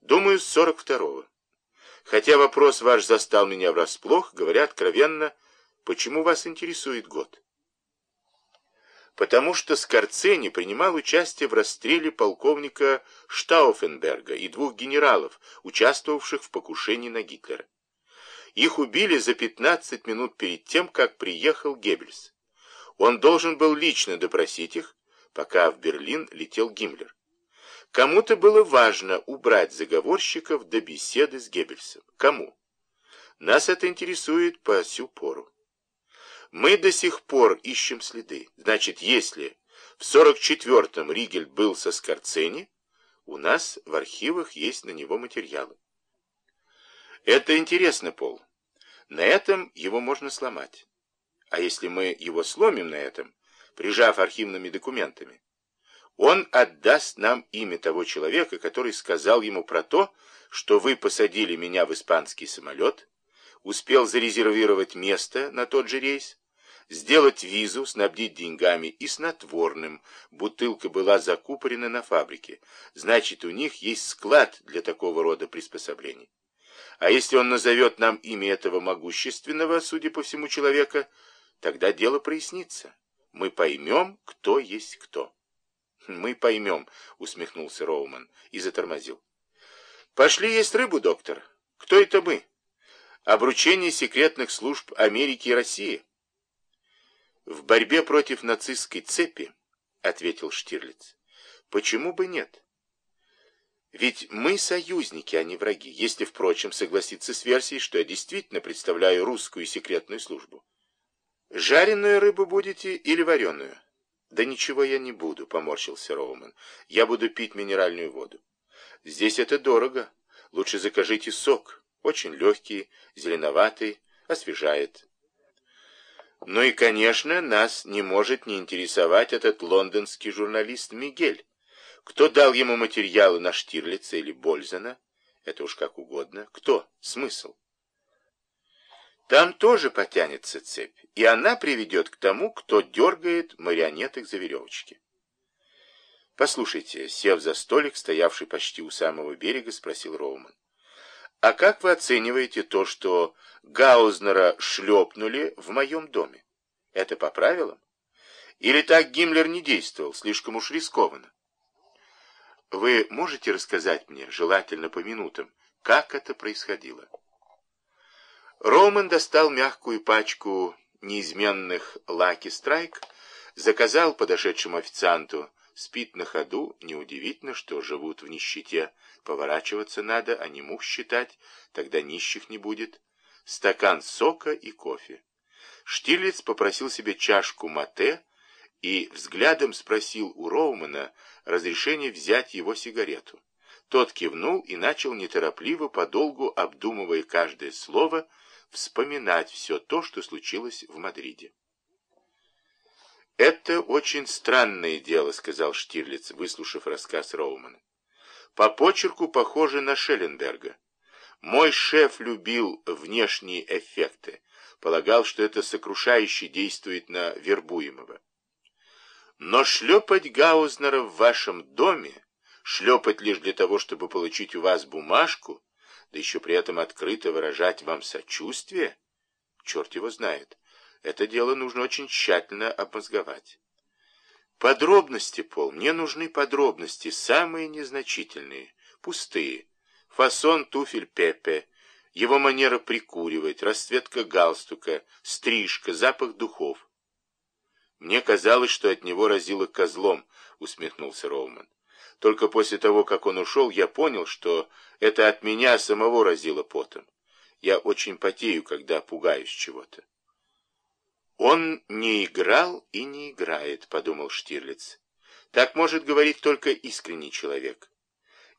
Думаю, с 42-го. Хотя вопрос ваш застал меня врасплох, говоря откровенно, почему вас интересует год? Потому что Скорцени принимал участие в расстреле полковника Штауфенберга и двух генералов, участвовавших в покушении на Гитлера. Их убили за 15 минут перед тем, как приехал Геббельс. Он должен был лично допросить их, пока в Берлин летел Гиммлер. Кому-то было важно убрать заговорщиков до беседы с Геббельсом. Кому? Нас это интересует по сю пору. Мы до сих пор ищем следы. Значит, если в 44-м Ригель был со Скорцени, у нас в архивах есть на него материалы. Это интересно, Пол. На этом его можно сломать. А если мы его сломим на этом, прижав архивными документами, он отдаст нам имя того человека, который сказал ему про то, что вы посадили меня в испанский самолет, успел зарезервировать место на тот же рейс, сделать визу, снабдить деньгами и снотворным. Бутылка была закупорена на фабрике. Значит, у них есть склад для такого рода приспособлений. А если он назовет нам имя этого могущественного, судя по всему, человека, тогда дело прояснится. Мы поймем, кто есть кто. «Мы поймем», — усмехнулся Роуман и затормозил. «Пошли есть рыбу, доктор. Кто это мы? Обручение секретных служб Америки и России». «В борьбе против нацистской цепи», — ответил Штирлиц, — «почему бы нет? Ведь мы союзники, а не враги, если, впрочем, согласиться с версией, что я действительно представляю русскую секретную службу. Жареную рыбу будете или вареную?» «Да ничего я не буду», — поморщился Роуман. «Я буду пить минеральную воду». «Здесь это дорого. Лучше закажите сок. Очень легкий, зеленоватый, освежает». Ну и, конечно, нас не может не интересовать этот лондонский журналист Мигель. Кто дал ему материалы на Штирлица или Бользена? Это уж как угодно. Кто? Смысл? Там тоже потянется цепь, и она приведет к тому, кто дергает марионеток за веревочки. «Послушайте», — сев за столик, стоявший почти у самого берега, спросил Роуман. «А как вы оцениваете то, что Гаузнера шлепнули в моем доме? Это по правилам? Или так Гиммлер не действовал, слишком уж рискованно? Вы можете рассказать мне, желательно по минутам, как это происходило?» Роман достал мягкую пачку неизменных «Лаки Страйк», заказал подошедшему официанту, спит на ходу, неудивительно, что живут в нищете, поворачиваться надо, а не мух считать, тогда нищих не будет, стакан сока и кофе. Штирлиц попросил себе чашку мате и взглядом спросил у Роумана разрешение взять его сигарету. Тот кивнул и начал неторопливо, подолгу обдумывая каждое слово, вспоминать все то, что случилось в Мадриде. «Это очень странное дело», — сказал Штирлиц, выслушав рассказ Роумана. «По почерку похоже на Шелленберга. Мой шеф любил внешние эффекты, полагал, что это сокрушающе действует на вербуемого. Но шлепать Гаузнера в вашем доме, шлепать лишь для того, чтобы получить у вас бумажку, да еще при этом открыто выражать вам сочувствие, черт его знает, это дело нужно очень тщательно обмозговать. Подробности, Пол, мне нужны подробности, самые незначительные, пустые. Фасон туфель Пепе, его манера прикуривать, расцветка галстука, стрижка, запах духов. Мне казалось, что от него разило козлом, усмехнулся Роуман. Только после того, как он ушел, я понял, что это от меня самого разило потом. Я очень потею, когда пугаюсь чего-то. «Он не играл и не играет», — подумал Штирлиц. «Так может говорить только искренний человек.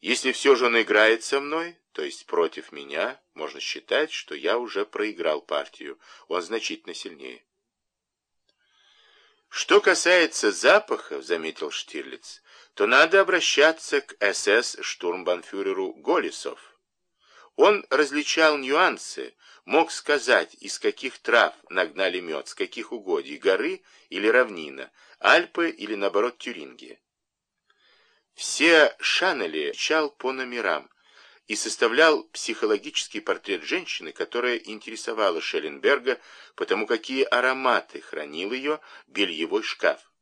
Если все же он играет со мной, то есть против меня, можно считать, что я уже проиграл партию. Он значительно сильнее». «Что касается запахов», — заметил Штирлиц, то надо обращаться к СС-штурмбанфюреру Голисов. Он различал нюансы, мог сказать, из каких трав нагнали мед, с каких угодий, горы или равнина, Альпы или, наоборот, Тюрингия. Все Шанели чал по номерам, и составлял психологический портрет женщины, которая интересовала Шелленберга, потому какие ароматы хранил ее бельевой шкаф.